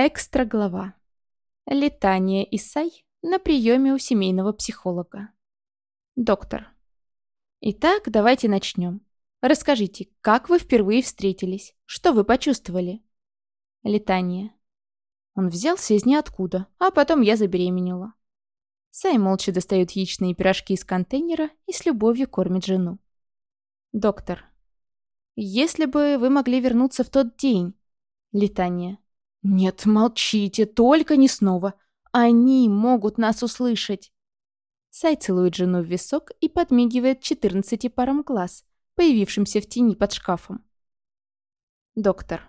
Экстра глава. Летание Исай на приеме у семейного психолога. Доктор. Итак, давайте начнем. Расскажите, как вы впервые встретились? Что вы почувствовали? Летание. Он взялся из ниоткуда, а потом я забеременела. Сай молча достает яичные пирожки из контейнера и с любовью кормит жену. Доктор. Если бы вы могли вернуться в тот день. Летание. «Нет, молчите, только не снова. Они могут нас услышать». Сай целует жену в висок и подмигивает четырнадцати парам глаз, появившимся в тени под шкафом. Доктор.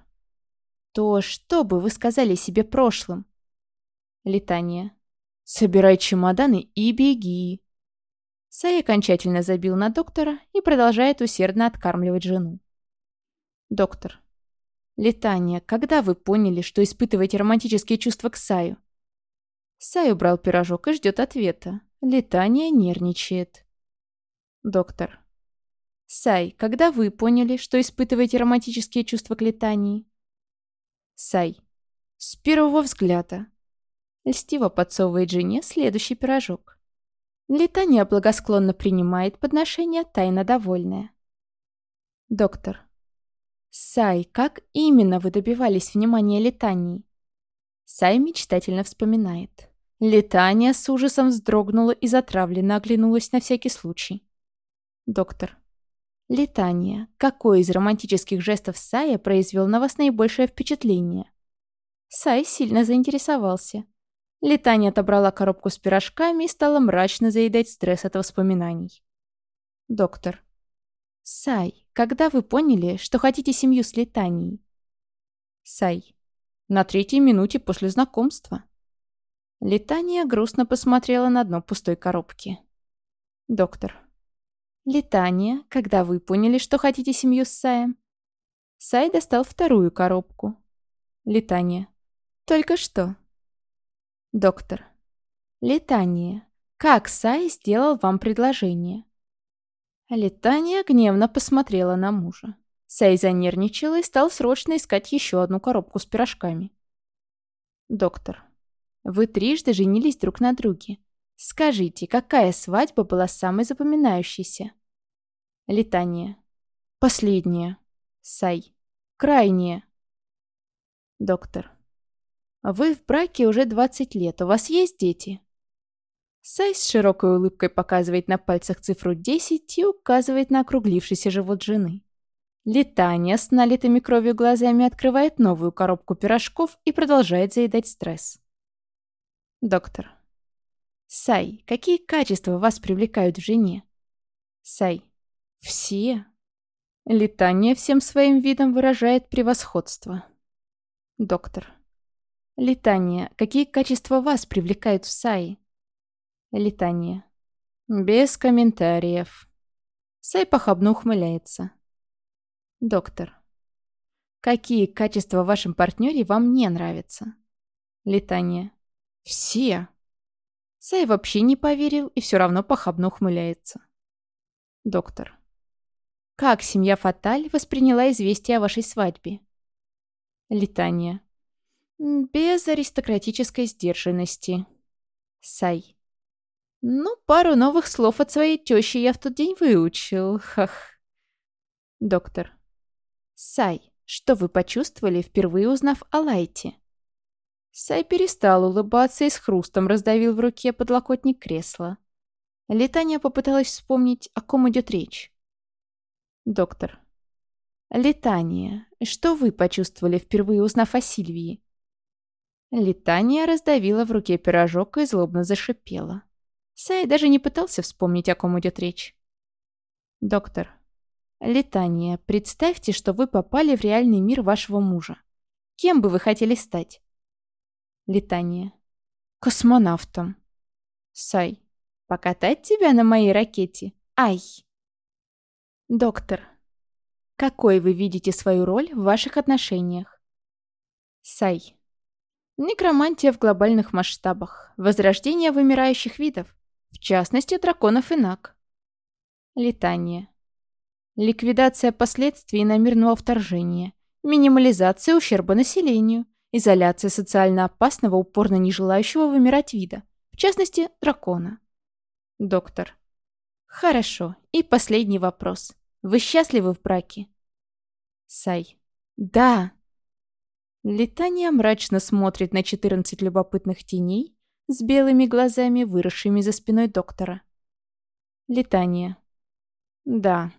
То что бы вы сказали себе прошлым? Летание. Собирай чемоданы и беги. Сай окончательно забил на доктора и продолжает усердно откармливать жену. Доктор. Летание, когда вы поняли, что испытываете романтические чувства к Саю? Сай убрал пирожок и ждет ответа. Летание нервничает. Доктор. Сай, когда вы поняли, что испытываете романтические чувства к летании? Сай. С первого взгляда. Льстиво подсовывает жене следующий пирожок. Летание благосклонно принимает подношение, тайно довольная. Доктор. «Сай, как именно вы добивались внимания Летании?» Сай мечтательно вспоминает. Летания с ужасом вздрогнула и затравленно оглянулась на всякий случай. Доктор. Летания, какой из романтических жестов Сая произвел на вас наибольшее впечатление? Сай сильно заинтересовался. Летания отобрала коробку с пирожками и стала мрачно заедать стресс от воспоминаний. Доктор. Сай, когда вы поняли, что хотите семью с Летанией? Сай. На третьей минуте после знакомства. Летания грустно посмотрела на дно пустой коробки. Доктор. Летания, когда вы поняли, что хотите семью с Саем? Сай достал вторую коробку. Летания. Только что. Доктор. Летание. Как Сай сделал вам предложение? Летания гневно посмотрела на мужа. Сэй занервничала и стал срочно искать еще одну коробку с пирожками. «Доктор, вы трижды женились друг на друге. Скажите, какая свадьба была самой запоминающейся?» Летание. «Последняя». Сай. «Крайняя». Доктор. «Вы в браке уже 20 лет. У вас есть дети?» Сай с широкой улыбкой показывает на пальцах цифру 10 и указывает на округлившийся живот жены. Летания с налитыми кровью глазами открывает новую коробку пирожков и продолжает заедать стресс. Доктор. Сай, какие качества вас привлекают в жене? Сай. Все. Летание всем своим видом выражает превосходство. Доктор. Летание, какие качества вас привлекают в Сае? Летание. Без комментариев. Сай похабно ухмыляется. Доктор. Какие качества в вашем партнере вам не нравятся? Летание. Все. Сай вообще не поверил и все равно похабно ухмыляется. Доктор. Как семья Фаталь восприняла известие о вашей свадьбе? Летание. Без аристократической сдержанности. Сай. Ну, пару новых слов от своей тещи я в тот день выучил. Хах. Доктор. Сай, что вы почувствовали, впервые узнав о Лайте? Сай перестал улыбаться и с хрустом раздавил в руке подлокотник кресла. Летания попыталась вспомнить, о ком идет речь. Доктор. Летания, что вы почувствовали, впервые узнав о Сильвии? Летания раздавила в руке пирожок и злобно зашипела. Сай даже не пытался вспомнить, о ком идет речь. «Доктор, Летание, представьте, что вы попали в реальный мир вашего мужа. Кем бы вы хотели стать?» Летание. «Космонавтом». Сай. «Покатать тебя на моей ракете? Ай!» «Доктор, какой вы видите свою роль в ваших отношениях?» Сай. Некромантия в глобальных масштабах. Возрождение вымирающих видов. В частности, драконов и наг. Летание. Ликвидация последствий иномирного вторжения. Минимализация ущерба населению. Изоляция социально опасного, упорно не желающего вымирать вида. В частности, дракона. Доктор. Хорошо. И последний вопрос. Вы счастливы в браке? Сай. Да. Летание мрачно смотрит на 14 любопытных теней с белыми глазами, выросшими за спиной доктора. Летание. Да.